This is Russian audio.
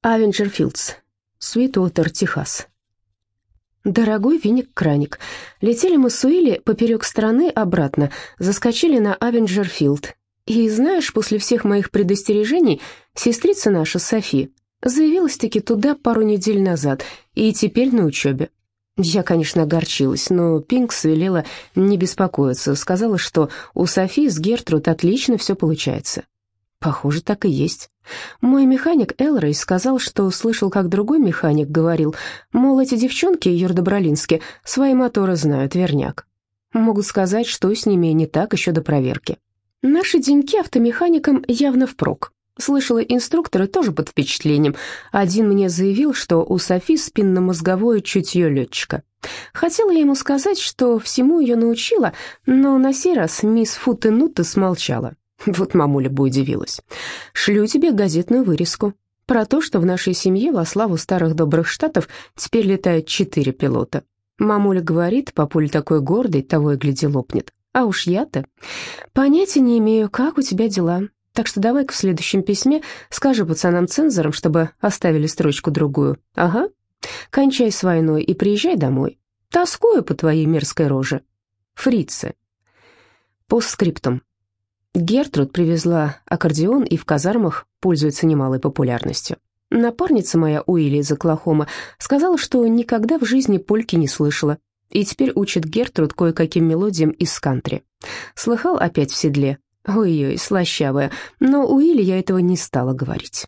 Авенджер Филдс, Суитуотер, Техас. Дорогой виник-краник, летели мы с Уилли поперек страны обратно, заскочили на Авенджерфилд. И знаешь, после всех моих предостережений, сестрица наша, Софи, заявилась-таки туда пару недель назад, и теперь на учебе. Я, конечно, огорчилась, но Пинкс велела не беспокоиться, сказала, что у Софи с Гертруд отлично все получается. Похоже, так и есть. Мой механик Элрей сказал, что слышал, как другой механик говорил, мол, эти девчонки Юрдобролински свои моторы знают, верняк. Могут сказать, что с ними не так еще до проверки. Наши деньки автомеханикам явно впрок. Слышала, инструкторы тоже под впечатлением. Один мне заявил, что у Софи спинномозговое чутье летчика. Хотела я ему сказать, что всему ее научила, но на сей раз мисс Футенута смолчала. Вот мамуля бы удивилась. Шлю тебе газетную вырезку. Про то, что в нашей семье во славу старых добрых штатов теперь летают четыре пилота. Мамуля говорит, папуль такой гордый, того и гляди лопнет. А уж я-то понятия не имею, как у тебя дела. Так что давай-ка в следующем письме скажи пацанам-цензорам, чтобы оставили строчку другую. Ага. Кончай с войной и приезжай домой. Тоскую по твоей мерзкой роже. Фрицы. Постскриптум. Гертруд привезла аккордеон и в казармах пользуется немалой популярностью. Напарница моя Уилли из Оклахома сказала, что никогда в жизни польки не слышала, и теперь учит Гертруд кое-каким мелодиям из кантри. Слыхал опять в седле? Ой-ой, слащавая, но Уилли я этого не стала говорить.